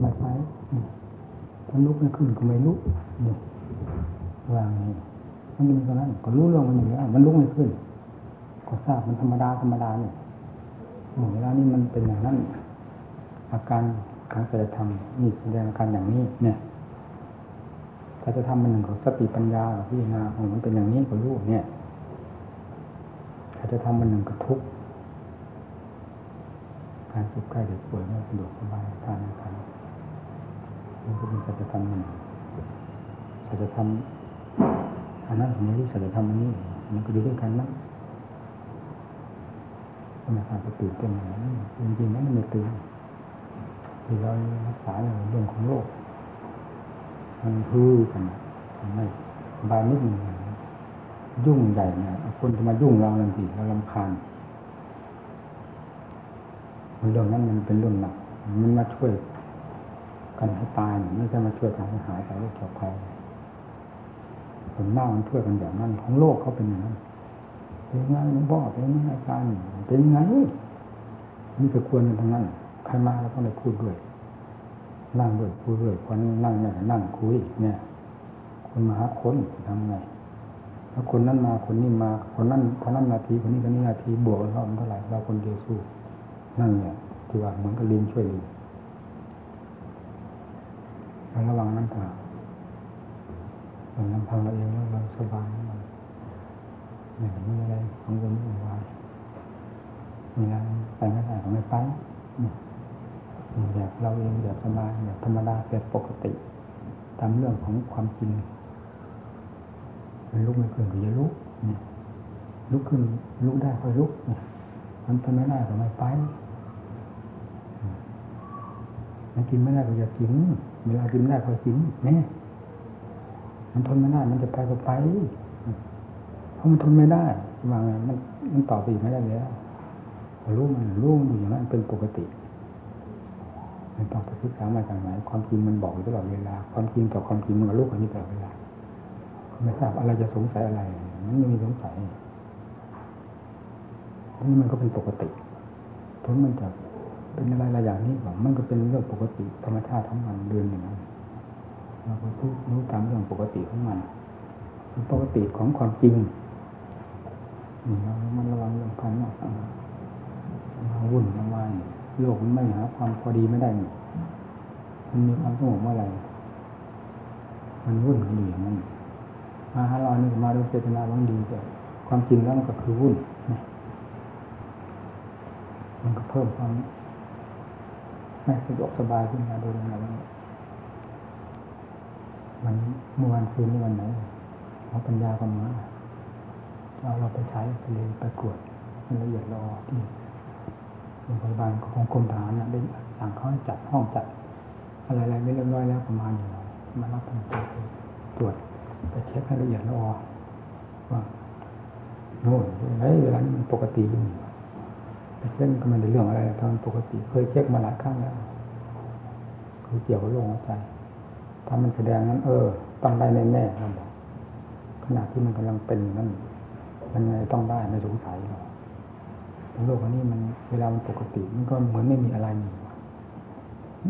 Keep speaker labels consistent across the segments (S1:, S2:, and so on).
S1: ไม่ไปมันลุกไม่ขึ้นก็ไม่ลุกนี่วางนี่มันมีตรงนั้นก็รู้เรื่องมันอยู่แล้วมันลุกไม่ขึ้น ก็ทราบมันธรรมดาธรรมดาเนี่ยเวลานี้มันเป็นอย่างนั้น อาการของศัลธรรมนี่แสดงอาการอย่างนี้ เนี่ยถ้าจะทำมันหนึ่งของสติปัญญาพิจารณาของมันเป็นอย่างนี้ก็รู้เนี่ยถ้าจะทำมันหนึ่งก็ทุกข์ การสุขใกล้เด็กป่วยไม่สะดวกสบายทานอาหารมันก็เป็นสัจธรรมหนึ่งสัจธรรมอันนั้นผมไม่รู้สัจธรรมอันนี้มันก็อยู่ด้วยกันนะธรรมชาติก็ตื่นเต้นอย่าจริงๆนั้นมันไม่ตื่นที่เรารักษาเรื่องของโลกมันฮือกันทำให้บายนิดหนึ่งยุ่งใหญ่นะคนจะมายุ่งเราทันทีเราลำคาญ เรื่องนั้นมันเป็นเรื่องหนักมันมาช่วยกันให้ตายไม่ใช่มาช่วยกันให้หายไปโรคจากภัยผลมากมันช่วยกันอย่างนั้น ของโลกเขาเป็นอย่างนั้นเป็นยังไงหลวงพ่อเป็นยังไงอาจารย์เป็นยังไงนี่ก็ควรกันทั้งนั้นใครมาเราต้องได้พูดด้วย นั่งด้วยคุยด้วยคนนั่งเนี่ยนั่งคุยเนี่ย คนมาหาคนทำไงถ้าคนนั้นมาคนนี้มา คนนั้นคนนั้นนาทีคนนี้คนนี้นาทีบวกกันเท่าเท่าไหร่เราคนเดียวสู้ นั่นเนี่ยที่ว่าเหมือนกับลิงช่วยลิงระวังนั่นค่ะเราลำพังเราเองแล้วเราสบายมันเนี่ไม่อะไรของคนอื่นวายมีอะไรไปไม่ได้ก็ไม่ไปแบบเราเองแบบสบายแบบธรรมดาแบบปกติตามเรื่องของความจริงมันลุกไม่ขึ้นก็จะลุกเนี่ยลุกขึ้นลุกได้ค่อยลุกเนี่ยมันทำไม่ได้ก็ไม่ไป มันกินไม่ได้ก็อย่ากินเวลากินไม่ได้ก็กินเนี่ยมันทนไม่ได้มันจะไปก็ไปเพราะมันทนไม่ได้ว่าไงมันมันต่อไปอีกไม่ได้แล้วรู้มันรู้มันอยู่อย่างนั้นเป็นปกติมันต้องไปศึกษามาจากไหนความจริงมันบอกอยู่ตลอดเวลา ความจริงต่อความจริงมันก็รู้กันนี้ตลอดเวลาไม่ทราบอะไรจะสงสัยอะไรมันไม่มีสงสัยนี่มันก็เป็นปกติถึงมันจะ เป็นอะไรอะไรอย่างนี้ก่อนมันก็เป็นเรื่องปกติธรรมชาติของมันเดือนอย่างนั้นเราก็พูดรู้ตามเรื่องปกติของมันเป็นปกติของความจริงนี่เรามันระวังเรื่องภายนอกมาวุ่นมาวายโลกมันไม่หาความพอดีไม่ได้มันมีความสงบเมื่อไหร่มันวุ่นกันอยู่อย่างนั้นมาหาเรานี่มาด้วยเจตนาหวังดีแต่ความจริงแล้วมันก็คือวุ่นมันก็เพิ่มความ ไม่สะดวกสบายขึ้นมาโดยลำดับมันเมื่อวันคืนนี้วันไหนหมอปัญญาก็มาเราเราไปใช้ทะเลไปกวดละเอียดรอที่โรงพยาบาลของกรมทหานะได้สั่งเขาให้จัดห้องจัด อะไรๆไม่เรียบร้อยแล้วประมาณอยู่มารับผลตรวจตรวจไปเช็คให้ละเอียดรอว่าโน่นไอ้เวลานี้มันปกติอยู่ เช็คก็ไม่ได้เรื่องอะไรทำปกติ เคยเช็คมาหลายครั้งแล้วคือเกี่ยวกับโรคหัวใจถ้ามันแสดงนั้น เออ ต้องได้แน่ๆเราบขณะที่มันกำลังเป็นนั่นมันไงต้องได้ไม่สงสัยหรอกโลกอันนี้มันเวลามันปกติมันก็เหมือนไม่มีอะไรอยู่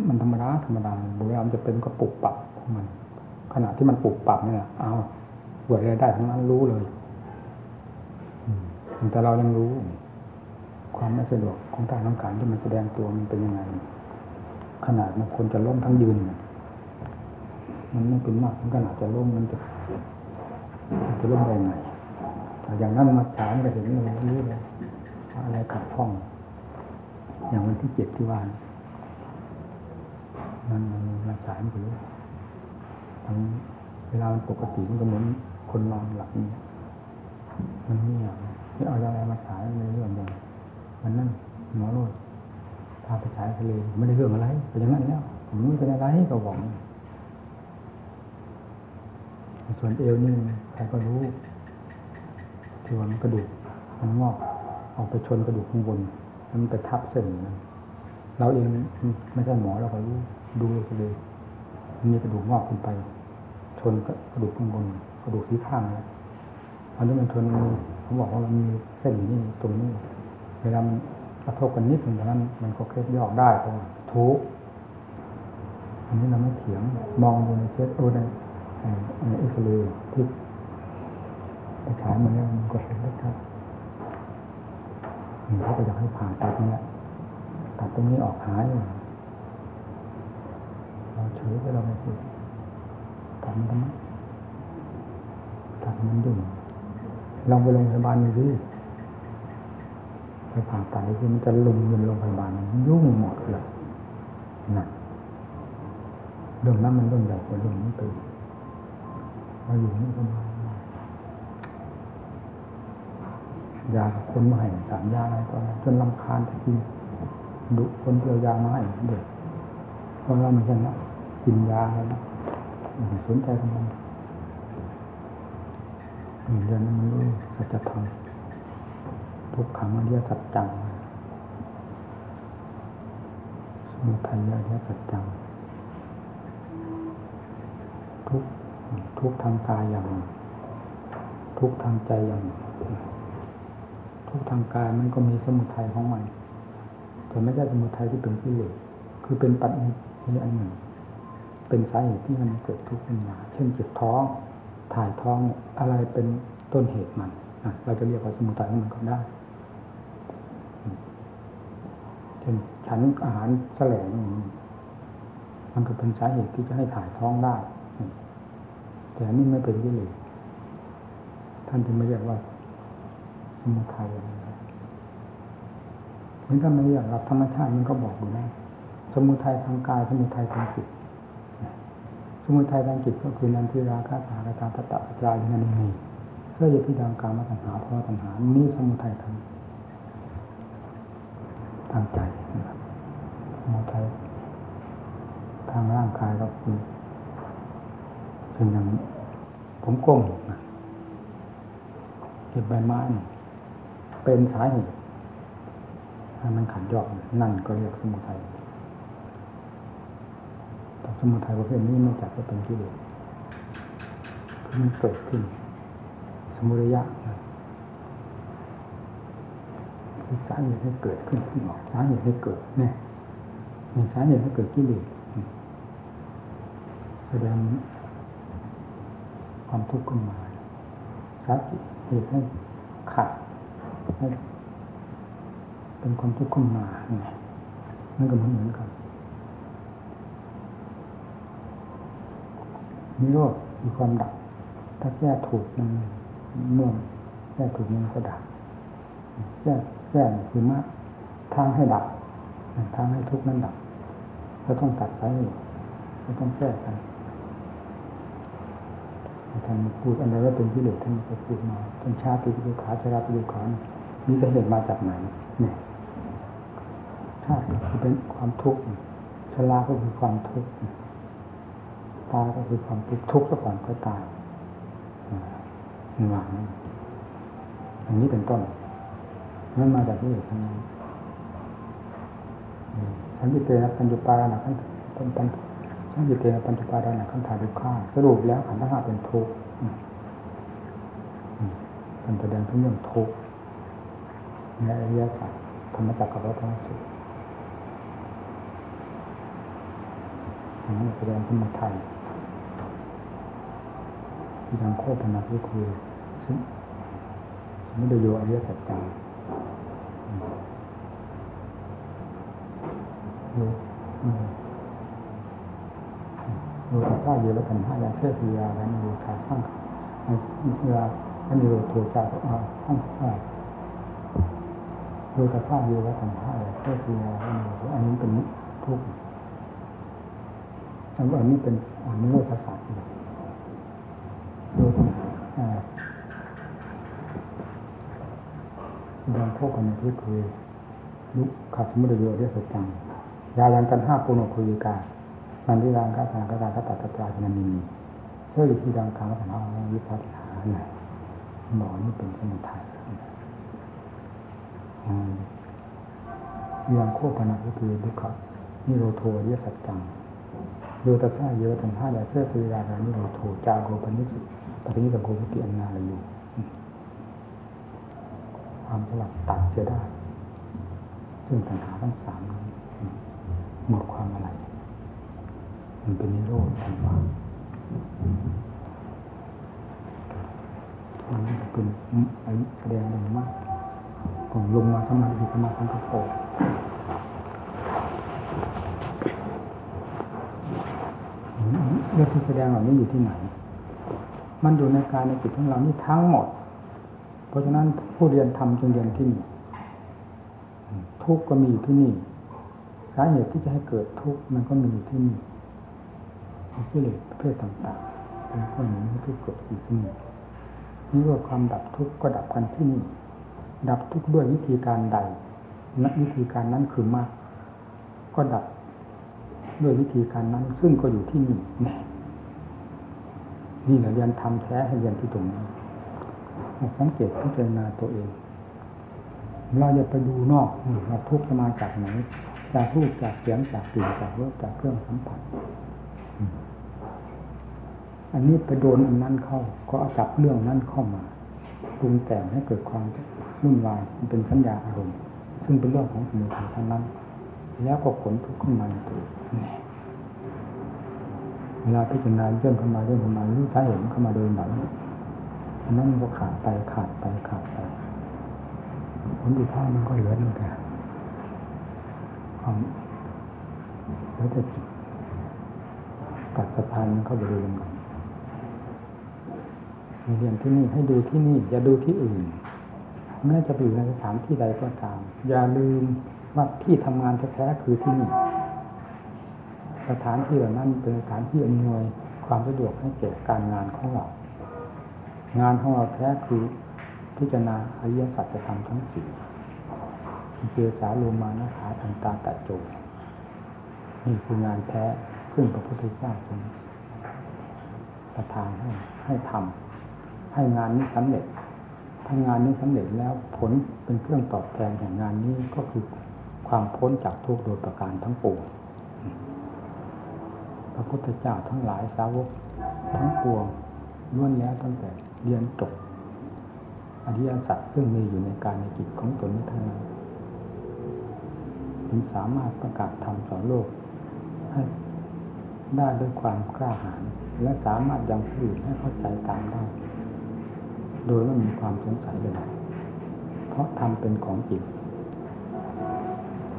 S1: มันธรรมดาธรรมดาเวลามันจะเป็นก็ปลุกปรับของมัน ขณะที่มันปลุกปรับเนี่ยเอาเกิดอะไรได้ทั้งนั้นรู้เลยแต่เรายังรู้ ความไม่สะดวกของทางร่างกายที่มันแสดงตัวมันเป็นยังไง ขนาดมันคนจะล้มทั้งยืน มันไม่เป็นมากขนาดจะล้มมันจะจะล้มได้ไงอย่างนั้นมาฉานก็เห็นเลยรู้เลยอะไรขัดข้อง อย่างวันที่เจ็ดที่วานมันมันมาฉายมันรู้ทั้งเวลาปกติมันก็เหมือนคนนอนหลับนี่มันนี่อย่างที่เอาอะไรมาฉายในเรื่องอย่างมันนั่นหมอโรดพาไปฉายทะเลไม่ได้เรื่องอะไรเป็นอย่างนั้นแล้วผมไม่เป็นอะไรก็บอกส่วนเอวนี่ใครก็รู้ที่ว่ามันกระดูกมันงอกออกไปชนกระดูกข้างบนมันไปทับเส้นนั้นเราเองไม่ใช่หมอเราก็รู้ดูเลยมันมีกระดูกงอกขึ้นไป ชนกระดูกข้างบน กระดูกที่ข้างแล้วอันนี้มันชนเขาบอกว่ามันมีเส้นนี้ตรงนี้ เวลามันกระทบกันนิดหนึ่งนั้น มันก็เคล็ดยอกได้ตรงทุกอันนี้เราไม่เถียงมองดูในเช็ดโอ้ในในเอ็กซเรย์ที่ไปฉายมันเนี่ยมันก็เห็นได้ชัดนี่เขาก็อยากให้ผ่าตัดนี่แหละตัดตรงนี้ออกหายเราเฉยไปเราไม่พูดตัดมันทำไมตัดมันยุ่งลองไปโรงพยาบาลดู ไปผ่าตัดที่มันจะลุมเงินโรงพยาบาลมันยุ่งหมดเลยนะเรื่องนั้นมันเรื่องใหญ่กว่าเรื่องนี้ไปอีกมาอยู่นี่ก็มายาคนมาให้สามยาอะไรก็จนลำคาญทีดุคนเดียวยามาให้เด็กเพราะเราไม่ใช่นะกินยาแล้วนะสนใจทำไมเรียนนั้นมันรู้สัจธรรม ทุกขังอริยสัจจังสมุทัยอริยสัจจัง ทุกทุกทางกายอย่าง ทุกทางใจอย่าง ทุกทางกายมันก็มีสมุทัยของมัน แต่ไม่ใช่สมุทัยที่เป็นกิเลสคือเป็นปัจจัยอันหนึ่ง เป็นสาเหตุที่มันเกิดทุกข์ขึ้นมาเช่นเจ็บท้อง ถ่ายท้องอะไรเป็นต้นเหตุมันเราจะเรียกว่าสมุทัยของมันก็ได้ เช่นฉันอาหารแสลงมันก็เป็นสาเหตุที่จะให้ถ่ายท้องได้ แต่นนี้ไม่เป็นกิเลสท่านจึงไม่เรียกว่า สมุทัยอะไรนี่ถ้าไม่เรียกหลักธรรมชาติมันก็บอกอยู่นะสมุทัยทางกายสมุทัยทางจิตสมุทัยทางจิตก็คือนันทิราคาสารตาตตะปรายนันนีเพื่อจะพิจารณาการมาตัญหาเพราะตัญหานี่สมุทัยทางทางใจ นะครับสมุทัยทางร่างกายก็คือเป็นอย่างผมก้มเก็บใบไม้เป็นสาเหตุถ้ามันขัดยอกนั่นก็เรียกสมุทัยแต่สมุทัยประเภทนี้ไม่จัดว่าเป็นกิเลสคือมันเกิดขึ้น สมุรยะคือสาเหตุให้เกิดขึ้นขึ้นออกสาเหตุให้เกิดเนี่ย สาเหตุให้เกิดกิเลสแสดงความทุกข์ขึ้นมาสาเหตุให้ขาดให้เป็นความทุกข์ขึ้นมาเนี่ยนั่นก็เหมือนเหมือนกันนิโรธคือความดับ ถ้าแก้ถูกมันเมื่อแก้ถูกมันก็ดับแก้แก้คือมาทางให้ดับทางให้ทุกข์นั้นดับ เราต้องตัดไปเราต้องแก้กันท่านพูดอะไรว่าเป็นกิเลสท่านก็พูดมาท่านชาติปิดุขาชราปิดุขามีสาเหตุมาจากไหนเนี่ยชาติคือเป็นความทุกข์ชราก็คือความทุกข์ตายก็คือความทุกข์ทุกข์ซะก่อนก็ตายหวังอันนี้เป็นต้นนั่นมาจากที่เหตุทั้งนั้น ฉันจิเตนะปัญจุปาระนะขันต้นต้นฉันจิเตนะปัญจุปาระนะขันถ่ายดุข้าสรุปแล้วขันธ์ห้าเป็นทุกข์มันแสดงถึงเรื่องทุกข์ในอริยสัจธรรมจักรกับวัฏสุขอันนี้แสดงสมุทัยที่ทางโคตรนักก็คือซึ่งไม่ได้โยอริยสัจจัง โยโยตาเยอะกันห้ายาเทศยาและโยธาสร้างเวลาอันนี้โยโทจาทั้งห้าโยตาเยอะกันห้ายาเทศยาอันนี้เป็นทุกข์อันนี้เป็นอันนี้โลกศาสตร์โลกแดงพวกกันที่คือลุกขัดสมุทรโยเรียกสัจจัง ยายันกันห้าปุโนคุยกานันทิรางกาสางกาตาคตัตตานันนีเชื่ออยู่ที่ดังคำว่าธรรวิปัสสนาไหนหมอนี่เป็นสมุทัยยังโคปนาก็คือลุขัดนิโรโทเยสัจจังโยตัสสะเยอะทันห้าแดเสื้อสุริยารานิโรโทจาโกปนิสุปฏินิสังโกปฏิอนนาลอยู่ความสลับตัดจะได้ ซึ่งปัญหาทั้งสามนั้ หมดความอะไร มันเป็นนิโรธธรรมะมันเป็นไอ้แสดงธรรมะของลงมาสมาธิสมาธิก็โผล่เรื่องที่แสดงเหล่านี้อยู่ที่ไหน มันอยู่ในกายในจิตของเรานี่ทั้งหมด เพราะฉะนั้นผู้เรียนทำจึงเรียนที่นี่ทุกข์ก็มีอยู่ที่นี่าเหตุที่จะให้เกิดทุกข์มันก็มีอยู่ที่นี่กิเลสประเภทต่างๆเป็นข้อนนให้ทุกข์เกิดอยู่ที่นี่นี่ว่าความดับทุกข์ก็ดับกันที่นี่ ดับทุกข์ด้วยวิธีการใดนวิธีการนั้นคือมาก ก็ดับด้วยวิธีการนั้น ซึ่งก็อยู่ที่นี่นี่นี่แหละเรียนทำแท้ให้เรียนที่ตรงนี้สังเกตพิจารณาตัวเอง เราจะไปดูนอกว่าทุกข์จะมาจากไหน จากรูปจากเสียงจากกลิ่นจากรสจากเครื่องสัมผัสอันนี้ไปโดนอันนั้นเข้า ก็เอาจับเรื่องนั้นเข้ามาปรุงแต่งให้เกิดความวุ่นวายมันเป็นสัญญาอารมณ์ ซึ่งเป็นเรื่องของสมุทัยทั้งนั้น แล้วก็ขนทุกข์ขึ้นมาในตัวเวลาพิจารณาเรื่องเข้ามาเรื่องเข้ามารู้สาเหตุเข้ามาโดยไหนอันนั้นมันก็ขาดไปขาดไปขาดไปผลสุดท้ายมันก็เหลือนั่นแค่ ความเหลือแต่จิตตัดสะพานเข้าไปดูลงกันเรียนที่นี่ให้ดูที่นี่ อย่าดูที่อื่นแม้จะไปอยู่ในสถานที่ใดก็ตาม อย่าลืมว่าที่ทำงานแท้ๆคือที่นี่ สถานที่เหล่านั้นเป็นสถานที่อำนวยความสะดวกให้แก่การงานของเรา งานของเราแท้คือพิจารณาอริยสัจธรรมทั้งสี่ เจสาโลมานะขาทันตาตะโจนี่คืองานแท้ซึ่งพระพุทธเจ้าทรงประทานให้ให้ทำให้งานนี้สำเร็จถ้างานนี้สำเร็จแล้วผลเป็นเครื่องตอบแทนแห่งงานนี้ก็คือความพ้นจากทุกข์โดยประการทั้งปวงพระพุทธเจ้าทั้งหลายสาวกทั้งปวงล้วนแล้วตั้งแต่เรียนจบอริยสัจซึ่งมีอยู่ในการในจิตของตนนี้ทั้งนั้น ถึงสามารถประกาศธรรมสอนโลก ให้ได้ด้วยความกล้าหาญและสามารถยังผู้อื่นให้เข้าใจตามได้ โดยไม่มีความสงสัยใดๆเพราะทำเป็นของจริง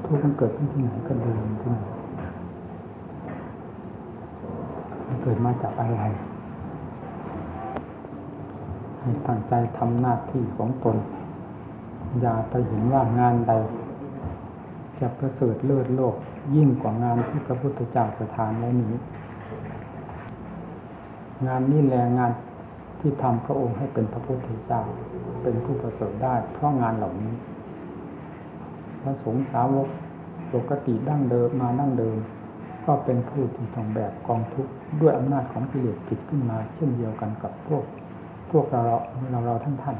S1: ทุกข์มันเกิดขึ้นที่ไหนก็เดินที่ไหนมันเกิดมาจากอะไรให้ตั้งใจทำหน้าที่ของตน อย่าไปเห็นว่างานใด จะประเสริฐเลิศโลกยิ่งกว่างานที่พระพุทธเจ้าประทานไว้นี้ งานนี้แรงงานที่ทำพระองค์ให้เป็นพระพุทธเจ้าเป็นผู้ประเสริฐได้ เพราะงานเหล่านี้ พระสงฆ์สาวกปกติดั้งเดิมมาดั้งเดิม ก็เป็นผู้ที่ต้องแบกกองทุกข์ด้วยอำนาจของกิเลสผิดขึ้นมา เช่นเดียวกันกับพวก พวกเราเราเราท่านท่าน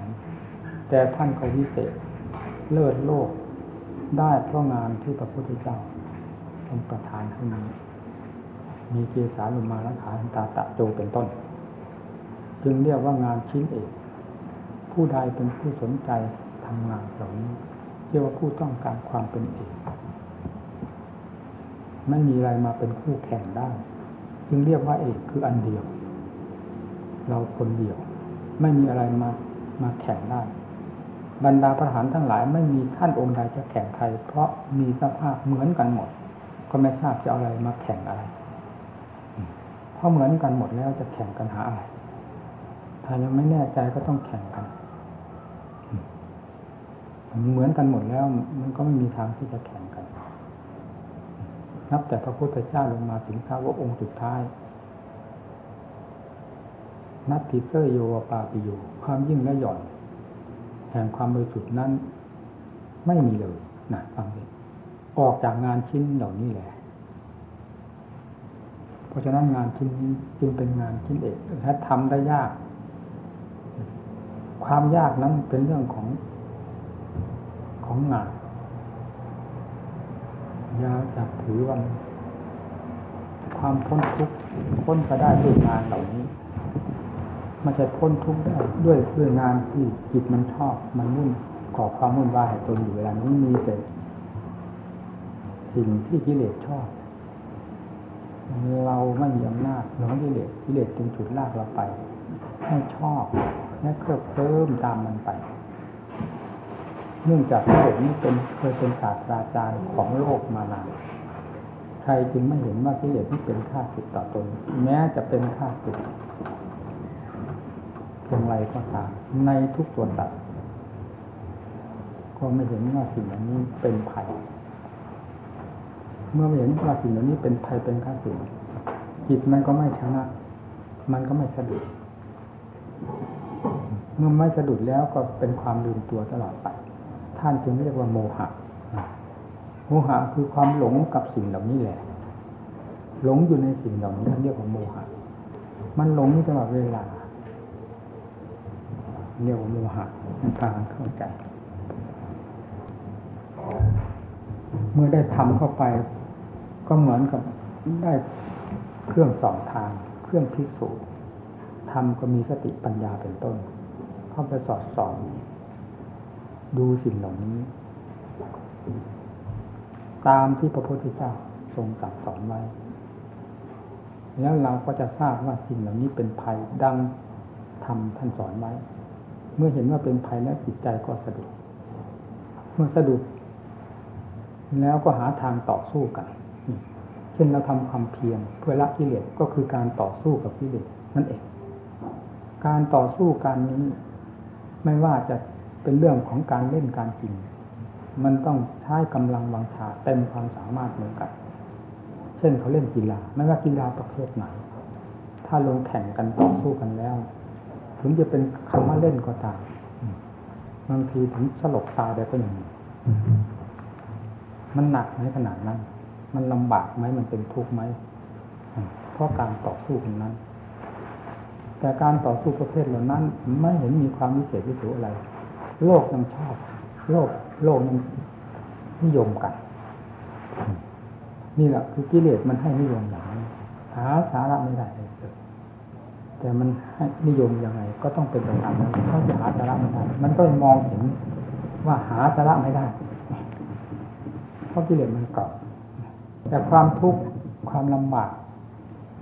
S1: แต่ท่านก็วิเศษ เลิศโลก ได้เพราะงานที่พระพุทธเจ้าทรงประทานให้มีมีเกสาลุมาและขาตาตะโจเป็นต้น จึงเรียกว่างานชิ้นเอกผู้ใดเป็นผู้สนใจทำงานเหล่านี้เรียกว่าผู้ต้องการความเป็นเอกไม่มีอะไรมาเป็นคู่แข่งได้ จึงเรียกว่าเอกคืออันเดียว เราคนเดียว ไม่มีอะไรมามาแข่งได้ บรรดาพระหารทั้งหลายไม่มีท่านองค์ใดจะแข่งใครเพราะมีสภาพเหมือนกันหมด ก็ไม่ทราบจะเอาอะไรมาแข่งอะไร เพราะเหมือนกันหมดแล้วจะแข่งกันหาอะไร ถ้ายังไม่แน่ใจก็ต้องแข่งกันเหมือนกันหมดแล้ว มันก็ไม่มีทางที่จะแข่งกัน นับแต่พระพุทธเจ้าลงมาถึงท้าวองค์สุดท้ายนัตติเซโยวปาปิโยความยิ่งและหย่อน แห่งความบริสุทธิ์นั้น ไม่มีเลยนะฟังดิออกจากงานชิ้นเหล่านี้แหละ เพราะฉะนั้นงานชิ้นนี้จึงเป็นงานชิ้นเอกและทำได้ยาก ความยากนั้นเป็นเรื่องของของงานยาจับถือว่าความพ้นทุกข์พ้นไปได้ด้วยงานเหล่านี้ มันจะพ้นทุกข์ได้ด้วยด้วยงานที่จิตมันชอบ มันมุ่นก่อความมุ่นวายให้ตนอยู่เวลานี้มีแต่สิ่งที่กิเลสชอบ เราไม่มีอำนาจหลงกิเลสกิเลสจึงฉุดลากเราไป ให้ชอบและเคลิบเคลิ้มตามมันไป เนื่องจากกิเลสนี้เป็นเคยเป็นศาสตราจารย์ของโลกมานานใครจึงไม่เห็นว่ากิเลสที่เป็นข้าศึกต่อตน แม้จะเป็นข้าศึก เพียงไรก็ตาม ในทุกส่วนตัดก็ไม่เห็นว่าสิ่งเหล่านี้เป็นภัย เมื่อไม่เห็นว่าสิ่งเหล่านี้เป็นภัยเป็นข้าศึกจิตมันก็ไม่ชนะ มันก็ไม่สะดุด เมื่อไม่สะดุดแล้วก็เป็นความลืมตัวตลอดไป ท่านจึงเรียกว่าโมหะ โมหะคือความหลงกับสิ่งเหล่านี้แหละ หลงอยู่ในสิ่งเหล่านี้นเรียกว่าโมหะ มันหลงตลอดเวลา เรียกว่าโมหะมันพากันเข้าใจ เมื่อได้ทำเข้าไป ก็เหมือนกับได้เครื่องสองทาง เครื่องพิสูจน์ทำก็มีสติปัญญาเป็นต้น เข้าไปสอดส่องดูสิ่งเหล่านี้ ตามที่พระพุทธเจ้าทรงสั่งสอนไว้ แล้วเราก็จะทราบว่าสิ่งเหล่านี้เป็นภัยดังทำท่านสอนไว้ เมื่อเห็นว่าเป็นภัยแล้วจิตใจก็สะดุดเมื่อสะดุดแล้วก็หาทางต่อสู้กัน เช่นเราทำความเพียรเพื่อละกิเลสก็คือการต่อสู้กับกิเลสนั่นเอง การต่อสู้การนี้ ไม่ว่าจะเป็นเรื่องของการเล่นการกินมันต้องใช้กำลังวังชาเต็มความสามารถเหมือนกัน เช่นเขาเล่นกีฬาไม่ว่ากีฬาประเภทไหน ถ้าลงแข่งกันต่อสู้กันแล้ว ถึงจะเป็นคำว่าเล่นก็ตามบางทีถึงสลบตายได้ก็ยังมีมันหนักไหมขนาดนั้น มันลำบากไหมมันเป็นทุกข์ไหมเพราะการต่อสู้กันนั้น แต่การต่อสู้ประเภทเหล่านั้น ไม่เห็นมีความวิเศษวิโสอะไร โลกยังชอบ โลก โลกยังนิยมกัน นี่แหละคือกิเลสมันให้นิยมอย่างนี้หาสาระไม่ได้เลย แต่มันนิยมยังไง ก็ต้องเป็นไปตามนั้นถ้าจะหาสาระไม่ได้มันก็มองเห็นว่าหาสาระไม่ได้เพราะกิเลสมันเก่าแต่ความทุกข์ความลำบาก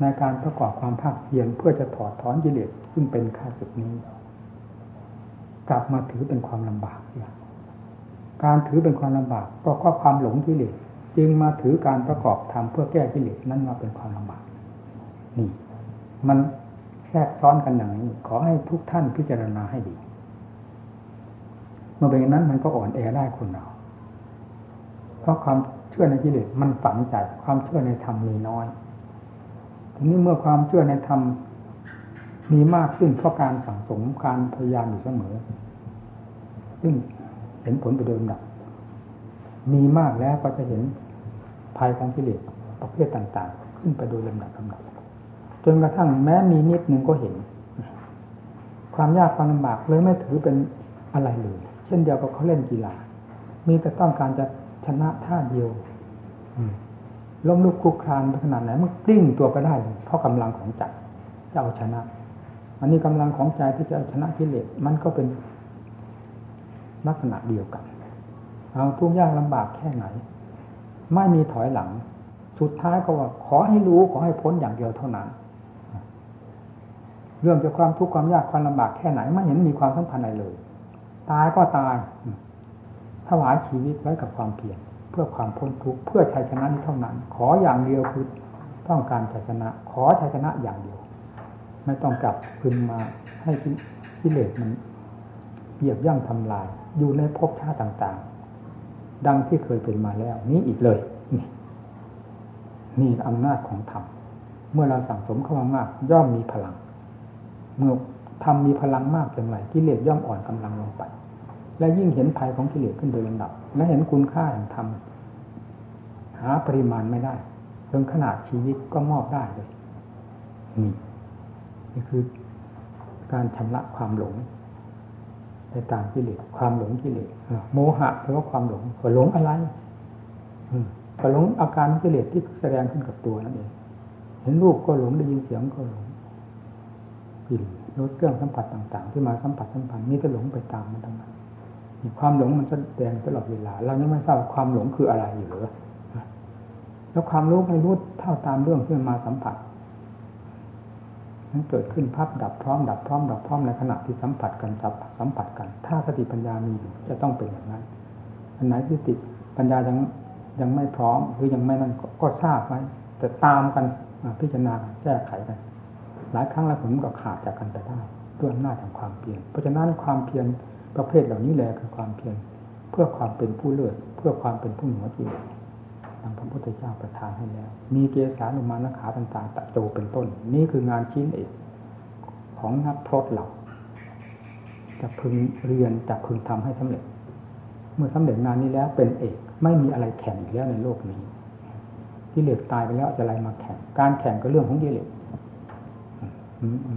S1: ในการประกอบความภาคเพียรเพื่อจะถอดถอนกิเลสซึ่งเป็นข้าศึกนี้ กลับมาถือเป็นความลำบากการถือเป็นความลำบากก็เพราะความหลงกิเลสจึงมาถือการประกอบทำเพื่อแก้กิเลสนั้นมาเป็นความลำบากนี่ มัน รกซ้อนกันอย่างนี้ขอให้ทุกท่านพิจารณาให้ดี เมื่อเป็นอย่างนั้นมันก็อ่อนแอได้คนเรา เพราะความเชื่อในกิเลสมันฝังใจความเชื่อในธรรมมีน้อย ทีนี้เมื่อความเชื่อในธรรมมีมากขึ้นเพราะการสั่งสมการพยายามอยู่เสมอ ซึ่งเห็นผลไปโดยลำดับมีมากแล้วก็จะเห็นภัยของกิเลสประเภทต่าง ๆ ขึ้นไปโดยลำดับลำดับ จนกระทั่งแม้มีนิดหนึ่งก็เห็น ความยากความลำบากเลยไม่ถือเป็นอะไรเลย เช่นเดียวกับเขาเล่นกีฬา มีแต่ต้องการจะชนะท่าเดียวล้มลุกคลุกคลานไปขนาดไหนมันกลิ้งตัวไปได้ เพราะกำลังของใจจะเอาชนะ อันนี้กำลังของใจที่จะเอาชนะกิเลสมันก็เป็นลักษณะเดียวกัน เอาทุกยากลำบากแค่ไหน ไม่มีถอยหลัง สุดท้ายก็ว่า ขอให้รู้ขอให้พ้นอย่างเดียวเท่านั้น เรื่องจะความทุกข์ความยากความลำบากแค่ไหนไม่เห็นมีความสำคัญอะไรเลย ตายก็ตายถวายชีวิตไว้กับความเพียรเพื่อความพ้นทุกข์เพื่อชัยชนะนี้เท่านั้น ขออย่างเดียวคือต้องการชัยชนะ ขอชัยชนะอย่างเดียว ไม่ต้องกลับคืนมาให้กิเลสมันเหยียบย่ำทำลาย อยู่ในภพชาติต่างๆ ดังที่เคยเป็นมาแล้ว นี้อีกเลย นี่นี่อำนาจของธรรมเมื่อเราสั่งสมเข้ามามาก ย่อมมีพลัง เมื่อทำมีพลังมากเพียงไรกิเลสย่อมอ่อนกำลังลงไป และยิ่งเห็นภัยของกิเลสขึ้นโดยลำดับ และเห็นคุณค่าแห่งธรรมหาปริมาณไม่ได้จนขนาดชีวิตก็มอบได้เลยนี่นี่คือการชำระความหลงในตามกิเลสความหลงกิเลสโมหะแปลว่าความหลงก็หลงอะไรก็หลงอาการกิเลสที่แสดงขึ้นกับตัวนั่นเองเห็นรูปก็หลงได้ยินเสียงก็หลง กลิ่นรสเครื่องสัมผัสต่าง ๆ ที่มาสัมผัสสัมพันธ์นี่ก็หลงไปตามมันทั้งนั้นมีความหลงมันแสดงตลอดเวลา เรายังไม่ทราบความหลงคืออะไรอยู่หรือแล้วความรู้ไม่รู้เท่าตามเรื่องที่มันมาสัมผัสนั้นเกิดขึ้นพับดับพร้อมดับพร้อมดับพร้อมในขณะที่สัมผัสกันจับสัมผัสกัน ถ้าสติปัญญามีอยู่จะต้องเป็นอย่างนั้น อันไหนที่ติปัญญายังยังไม่พร้อมหรือยังไม่นั่นก็ทราบไว้แต่ตามกันพิจารณาแก้ไขกัน หลายครั้งแล้วผมก็ขาดจากกันไปได้ด้วยอำนาจแห่งความเพียรเพราะฉะนั้นความเพียรประเภทเหล่านี้แหละคือความเพียรเพื่อความเป็นผู้เลิศเพื่อความเป็นผู้เหนือจิตดังพระพุทธเจ้าประทานให้แล้ว มีเกสานุมานขาต่างๆตะโจเป็นต้น นี่คืองานชิ้นเอกของนักพรตเราจะพึงเรียนจะพึงทำให้สำเร็จ เมื่อสำเร็จงานนี้แล้วเป็นเอกไม่มีอะไรแข่งอีกแล้วในโลกนี้กิเลสตายไปแล้วจะอะไรมาแข่ง การแข่งก็เรื่องของกิเลส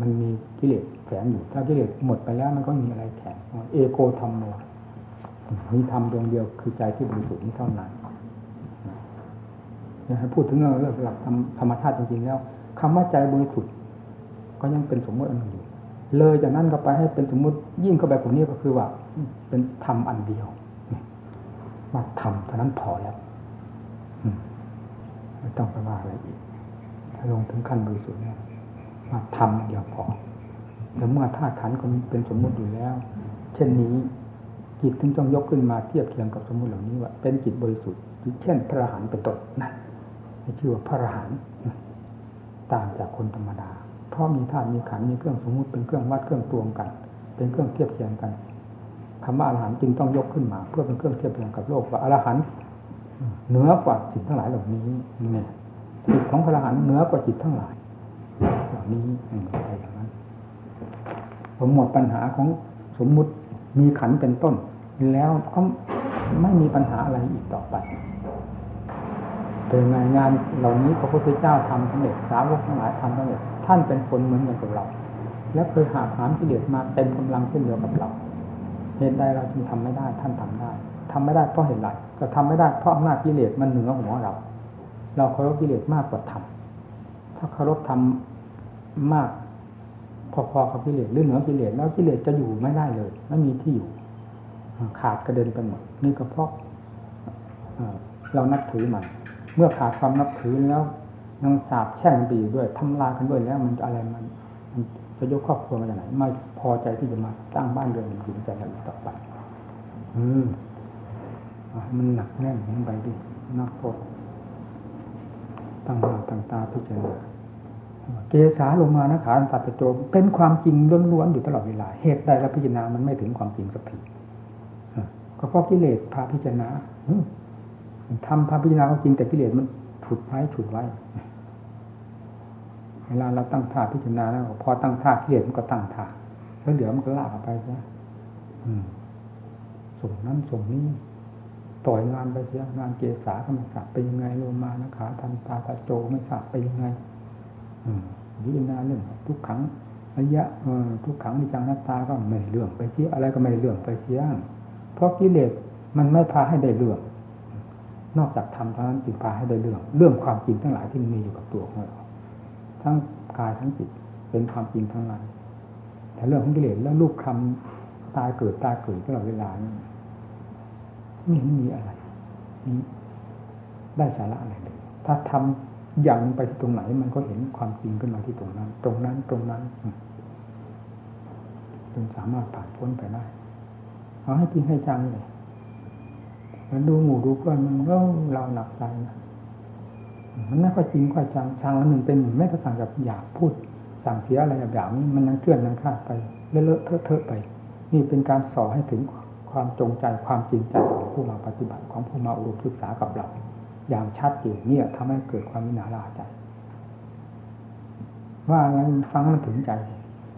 S1: มันมีกิเลสแฝงอยู่ ถ้ากิเลสหมดไปแล้วมันก็มีอะไรแข่งเอโกธรรมโมมีธรรมดวงเดียวคือใจที่บริสุทธิ์นี้เท่านั้นอยากให้พูดถึงเรื่องหลักธรรมชาติจริงๆแล้วคำว่าใจบริสุทธิ์ก็ยังเป็นสมมติอันหนึ่งอยู่เลยจากนั้นก็ไปให้เป็นสมมติยิ่งเข้าไปกว่านี้ก็คือว่า เป็นธรรมอันเดียวว่าธรรมเท่านั้นพอแล้วไม่ต้องไปว่าอะไรอีกถ้าลงถึงขั้นบริสุทธิ์แล้ว ว่าธรรมเดียวพอแต่เมื่อธาตุขันก็เป็นสมมติอยู่แล้ว เช่นนี้จิตถึงต้องยกขึ้นมาเทียบเทียงกับสมมติเหล่านี้ว่า เป็นจิตบริสุทธิ์เช่น พระอรหันต์เป็นต้นนั่นชื่อว่าพระอรหันต์ต่างจากคนธรรมดา เพราะมีธาตุมีขันมีเครื่องสมมุติเป็นเครื่องวัดเครื่องตวงกัน เป็นเครื่องเทียบเทียงกันคำว่าอรหันต์จึงต้องยกขึ้นมา เพื่อเป็นเครื่องเทียบเทียงกับโลกว่าอรหันต์เหนือกว่าสิ่งทั้งหลายเหล่านี้เนี่ยจิตของพระอรหันต์เหนือกว่าจิตทั้งหลาย เหล่านี้อะไรอย่างนั้นผมหมดปัญหาของสมมุติมีขันเป็นต้น แล้วก็ไม่มีปัญหาอะไรอีกต่อไปเป็นงานงานเหล่านี้พระพุทธเจ้าทำสำเร็จสาวกทั้งหลายทำสำเร็จท่านเป็นคนเหมือนกันกับเรา และเคยหาหามกิเลสมาเต็มกำลังเช่นเดียวกับเราเหตุใดเราจึงทำไม่ได้ ท่านทำได้ทำไม่ได้เพราะเหตุไรก็ทำไม่ได้เพราะอำนาจกิเลสมันเหนือหัวเรา เราเคารพกิเลสมากกว่าธรรมถ้าเคารพธรรม มาก พอๆกับกิเลสหรือเหนือกิเลสแล้วกิเลสจะอยู่ไม่ได้เลยไม่มีที่อยู่ ขาดกระเด็นไปหมดนี่ก็เพราะเรานับถือมัน เมื่อขาดความนับถือแล้วยังสาบแช่งดีด้วยทำลายกันด้วยแล้ว มันจะอะไรมันมันจะยกครอบครัวมาจากไหนไม่พอใจที่จะมาตั้งบ้านเรือนอยู่ในใจเราต่อไป อืมมันหนักแน่นลงไปดินักโทษตั้งหน้าตั้งตาพิจารณา เกสาลงมานะขาตัดโจมเป็นความจริงล้วนๆอยู่ตลอดเวลา เหตุใดเราพิจารณามันไม่ถึงความจริงสักทีก็เพราะกิเลสพาพิจารณาทำพาพิจารณาก็จริงแต่กิเลสมันฉุดไว้ฉุดไว้ เวลาเราตั้งท่าพิจารณาแล้วพอตั้งท่ากิเลสมันก็ตั้งท่าแล้วเดี๋ยวมันก็ลากออกไปซะส่งนั้นส่งนี้ต่อยงานไปเสียงานเกษาก็ไม่ทราบไปยังไงโลมานะขาทันตาตาโจไม่ทราบไปยังไง พิจารณาเรื่องทุกขังระยะทุกขังมีจังนัตตาก็ไม่เรื่องไปเสียอะไรก็ไม่เรื่องไปเสียเพราะกิเลสมันไม่พาให้ได้เรื่อง นอกจากทำเท่านั้นจึงพาให้ได้เรื่อง เรื่องความจริงทั้งหลายที่มีอยู่กับตัวของเราทั้งกายทั้งจิตเป็นความจริงทั้งนั้นแต่เรื่องของกิเลสแล้วลูกคำตายเกิดตายเกิดตลอดเวลานี่ไม่มีอะไรได้สาระอะไรเลยถ้าทำอ ย่างไปที่ตรงไหนมันก็เห็นความจริงขึ้นมาที่ตรงนั้น ตรงนั้นตรงนั้นจนสามารถผ่านพ้นไปได้เอาให้จริงให้จังเลยมันดูหมู่ดูเพื่อนมันก็เราหนักใจนะมันไม่ค่อยจริงค่อยจังชังแล้วหนึ่งเป็นหนึ่งไม่กระสั่งกับอยากพูด สั่งเสียอะไรอย่างนี้มันยังเคลื่อนยังคลาดไปเลอะเทอะเทอะไป นี่เป็นการสอให้ถึงความจงใจความจริงใจของผู้มาปฏิบัติของผู้มาอบรมศึกษากับเรา อย่างชัดเจนเนี่ยทำให้เกิดความวินาลาใจ ว่างั้นฟังมันถึงใจ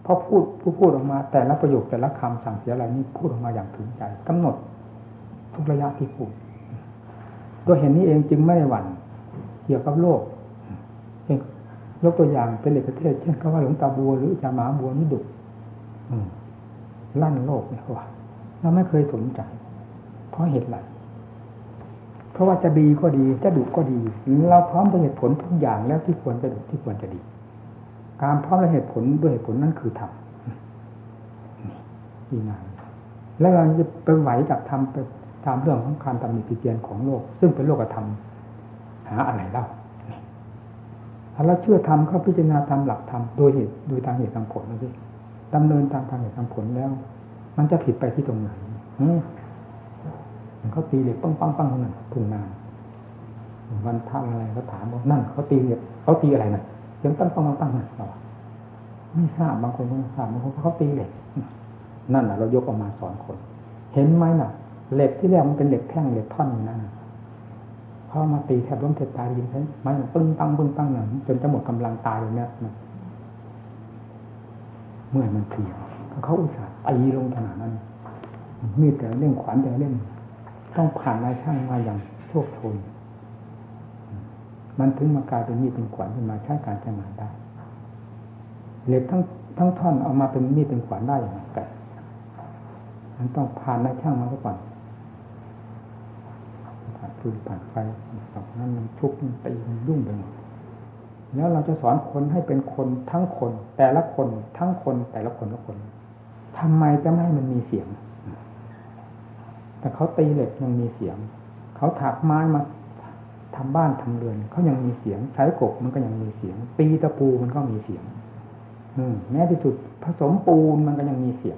S1: เพราะพูดผู้พูดออกมา แต่ละประโยคแต่ละคำสั่งเสียอะไรนี่พูดออกมาอย่างถึงใจกำหนดทุกระยะที่พูดตัวเห็นนี้เองจึงไม่ได้หวั่นเกี่ยวกับโลกยกตัวอย่างเป็นเอกเทศเช่นคำว่าหลวงตาบัวหรือจาหมาบัวนี่ดุลั่นโลกเนี่ยว่าเราไม่เคยสนใจ เพราะเหตุไร เพราะว่าจะดีก็ดีจะดุก็ดี เราพร้อมด้วยเหตุผลทุกอย่างแล้วที่ควรจะดุที่ควรจะดี การพร้อมด้วยเหตุผลด้วยเหตุผลนั่นคือธรรมนี่นานแล้วเราจะไปไหวจากธรรมไปตามเรื่องของการตำหนิติเตียนของโลก ซึ่งเป็นโลกธรรมหาอะไรเล่าถ้าเราเชื่อธรรมเขาพิจารณาตามหลักธรรมโดยเหตุโดยทางเหตุทางผลนะพี่ดำเนินตามทางเหตุทางผลแล้ว มันจะผิดไปที่ตรงไหน เขาตีเหล็กปังปังปังนั่นทุ่งนาวันพระอะไรเขาถามว่านั่นเขาตีเหล็กเขาตีอะไรนะเสียงปังปังปังปังนั่นเราไม่ทราบบางคนไม่ทราบบางคนเขาตีเหล็กนั่นแหละเรายกออกมาสอนคน เห็นไหมน่ะเหล็กที่แรกมันเป็นเหล็กแท่งเหล็กท่อนนั่นเขามาตีแทบล้มแทบตายยิงใช่ไหมปึ้งปังปึ้งปังเนี่ยจนจะหมดกำลังตายเลยเนี่ยเมื่อมันเพียเขาอุตส่าห์ตีลงขนาดนั้นมีแต่เรื่องขวานแต่เรื่อง ต้องผ่านนายช่างมาอย่างโชคโชน มันถึงมากลายเป็นมีดเป็นขวานขึ้นมาใช้การใช้งานได้เหล็กทั้งทั้งท่อนเอามาเป็นมีดเป็นขวานได้อย่างไรมันต้องผ่านนายช่างมาก่อนผ่านฟืนผ่านไฟตอกนั้นมันชุบมันตีมันยุ่งไปหมดแล้วเราจะสอนคนให้เป็นคนทั้งคน แต่ละคนทั้งคนแต่ละคนละคนทำไมจะไม่ให้มันมีเสียง แต่เขาตีเหล็กยังมีเสียง เขาถักไม้มาทำบ้านทำเรือนเขายังมีเสียง ใช้กบมันก็ยังมีเสียง ตีตะปูมันก็มีเสียง อืมแม้ที่สุดผสมปูนมันก็ยังมีเสียง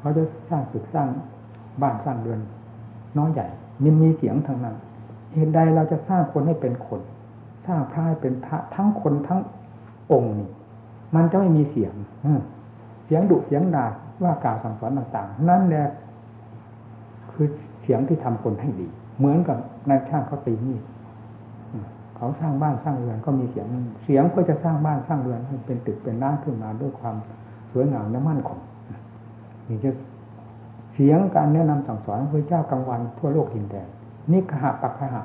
S1: เขาจะสร้างตึกสร้างบ้านสร้างเรือน น้อยใหญ่มันมีเสียงทางนั้นเหตุใดเราจะสร้างคนให้เป็นคน สร้างพระให้เป็นพระทั้งคนทั้งองค์นี่มันจะไม่มีเสียงเสียงดุเสียงด่าว่ากล่าวสั่งสอนต่าง ๆ นั่นแหละ คือเสียงที่ทำคนให้ดี เหมือนกับนายช่างเขาตีนี่เขาสร้างบ้านสร้างเรือนก็มีเสียงเสียงก็จะสร้างบ้านสร้างเรือนให้เป็นตึกเป็นร้านขึ้นมาด้วยความสวยงามและมั่นคงนี่จะเสียงการแนะนำสั่งสอนพระเจ้ากลางวันทั่วโลกดินแดนนี่ขหะปักขหะ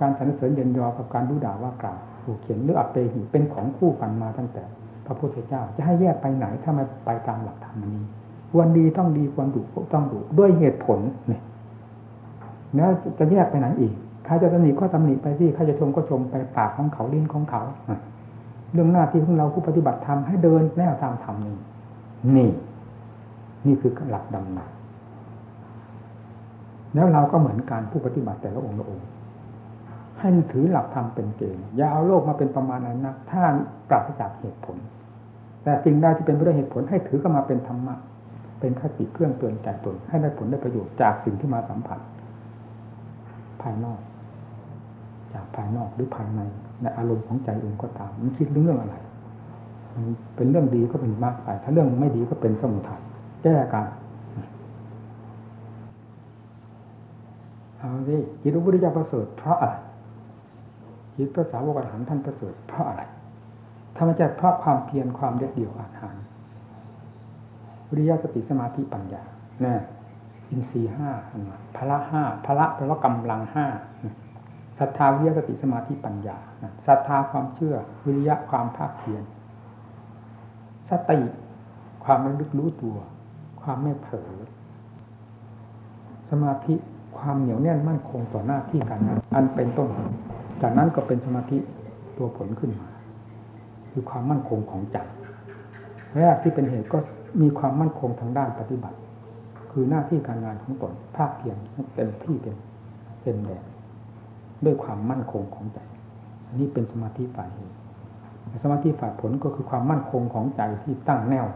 S1: การสรรเสริญเย็นยอกับการดูด่าว่ากล่าวผูกเขียนหรืออัปเปหิเป็นของคู่กันมาตั้งแต่ พระพุทธเจ้าจะให้แยกไปไหนถ้าไม่ไปตามหลักธรรมนี้ ควรดีต้องดีควรดุต้องดุด้วยเหตุผลเนี่ยแล้วจะแยกไปไหนอีกใครจะตำหนิก็ตำหนิไปที่ใครจะชมก็ชมไปปากของเขาลิ้นของเขาเรื่องหน้าที่ของเราผู้ปฏิบัติธรรมให้เดินแนวตามธรรมนี้นี่ นี่คือหลักดำเนินแล้วเราก็เหมือนการผู้ปฏิบัติแต่ละองค์ละองค์ให้ถือหลักธรรมเป็นเกณฑ์อย่าเอาโลกมาเป็นประมาณนั้นนะถ้าปราศจากเหตุผล แต่สิ่งใดที่เป็นไปด้วยเหตุผลให้ถือก็มาเป็นธรรมะ เป็นคติเครื่องเตือนใจตน ให้ได้ผลได้ประโยชน์จากสิ่งที่มาสัมผัส ภายนอก จากภายนอกหรือภายใน ในอารมณ์ของใจเองก็ตาม มันคิดเรื่องอะไร มันเป็นเรื่องดีก็เป็นมากไป ถ้าเรื่องไม่ดีก็เป็นสมุทัยแก้กันเอาสิจิตพระพุทธเจ้าประเสริฐเพราะอะไรจิตพระสาวกอรหันท่านประเสริฐเพราะอะไรถ้าไม่ใช่เพราะความเพียรความเด็ดเดี่ยวอาหาร วิริยะสติสมาธิปัญญานี่อินทรีห้าพละห้าพละแปลว่ากำลังห้าศรัทธาวิริยะสติสมาธิปัญญาศรัทธาความเชื่อวิริยะความภาคเพียรสติความระลึกรู้ตัว ความไม่เผลอสมาธิความเหนียวแน่นมั่นคงต่อหน้าที่การงานอันเป็นต้น จากนั้นก็เป็นสมาธิตัวผลขึ้นมา คือความมั่นคงของใจแรกที่เป็นเหตุก็ มีความมั่นคงทางด้านปฏิบัติ คือหน้าที่การงานของตนภาคเพียรเต็มที่เต็มเต็มแดงด้วยความมั่นคงของใจ อันนี้เป็นสมาธิฝ่ายเหตุสมาธิฝ่ายผลก็คือความมั่นคงของใจที่ตั้งแนว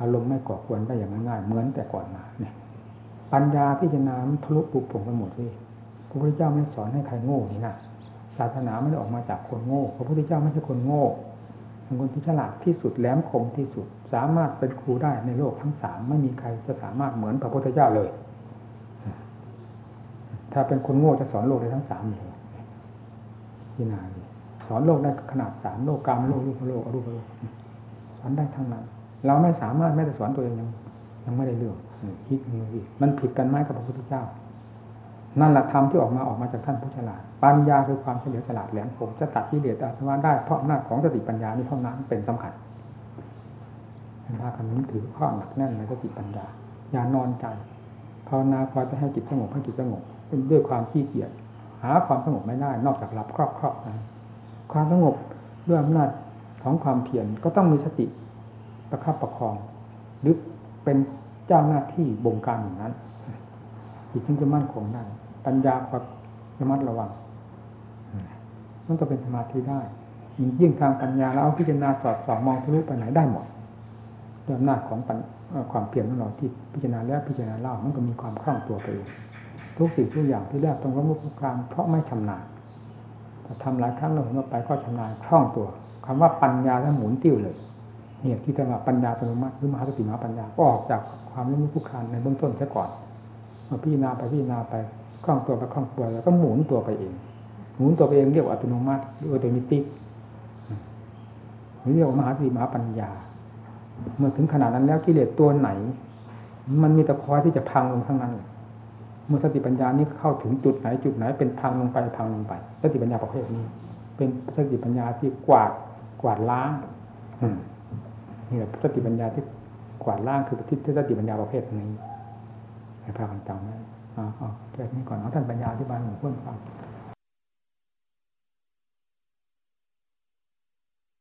S1: อารมณ์ไม่ก่อควรได้อย่างง่ายๆเหมือนแต่ก่อนมาเนี่ย ปัญญาพิจารณามทะลุปุกผงไปหมดเลยพระพุทธเจ้าไม่สอนให้ใครโง่นี่นะศาสนาไม่ได้ออกมาจากคนโง่พระพุทธเจ้าไม่ใช่คนโง่ เป็นคนที่ฉลาดที่สุดแหลมคมที่สุด สามารถเป็นครูได้ในโลกทั้งสามไม่มีใครจะสามารถเหมือนพระพุทธเจ้าเลย ถ้าเป็นคนโง่จะสอนโลกได้ทั้งสามเลยพินาดีสอนโลกได้ขนาดสามโลกกรรมโลกรูปโลกอรูปโลกสอนได้ทั้งนั้น เราไม่สามารถแม้แต่สอนตัวเองยังยังไม่ได้เรื่องคิดมือมันผิดกันไหมกับพระพุทธเจ้า นั่นแหละธรรมที่ออกมาออกมาจากท่านผู้ฉลาด ปัญญาคือความเฉลียวฉลาดแหลมคมจะตัดที่เดชอาสวะได้เพราะอำนาจของสติปัญญานี้เท่านั้นเป็นสำคัญเป็นพาคำนี้ถือข้อหนักแน่นในสติปัญญา อย่านอนใจภาวนาคอยจะให้จิตสงบให้จิตสงบด้วยความขี้เกียจหาความสงบไม่ได้ นอกจากหลับครอบครอบนะความสงบด้วยอำนาจของความเพียรก็ต้องมีสติประคับประคอง หรือเป็นเจ้าหน้าที่บงการอย่างนั้นจิตถึงจะมั่นคงได้ ปัญญาคอยระมัดระวังมันก็เป็นสมาธิได้ยิ่งทางปัญญาเราเอาพิจารณาสอดส่องมองทะลุไปไหนได้หมดด้วยอำนาจของปัญเอ่อความเปลี่ยนของเราที่พิจารณาแล้วพิจารณาเล่ามันก็มีความคล่องตัวไปเองทุกสิ่งทุกอย่างที่แรกต้องล้มลุกคลุกคลานเพราะไม่ชำนาญแต่ทำหลายครั้งเราเมื่อไปก็ชำนาญคล่องตัวคำว่าปัญญาถ้าหมุนติ้วเลยเนี่ยที่จะมาปัญญาปรมัตถ์หรือมหาสติมหาปัญญาก็ออกจากความล้มลุกคลุกคลานในเบื้องต้นเสียก่อนมาพิจารณาไปพิจารณาไป คล่องตัวไปคล่องตัวแล้วก็หมุนตัวไปเอง หมุนตัวไปเองเรียกว่าอัตโนมัติหรืออัตโนมัติหรือเรียกว่ามหาสติมหาปัญญา เมื่อถึงขนาดนั้นแล้วกิเลสตัวไหน มันมีแต่คอยที่จะพังลงทั้งนั้นเมื่อสติปัญญานี้เข้าถึงจุดไหนจุดไหน เป็นพังลงไปพังลงไปสติปัญญาประเภทนี้ เป็นสติปัญญาที่กวาดกวาดล้างนี่แหละสติปัญญาที่กวาดล้างคือทิฏฐิสติปัญญาประเภทนี้ให้พากันจำไว้ เอาเอาแค่นี้ก่อนเอาท่านปัญญาอธิบายหลวงพ่อฟัง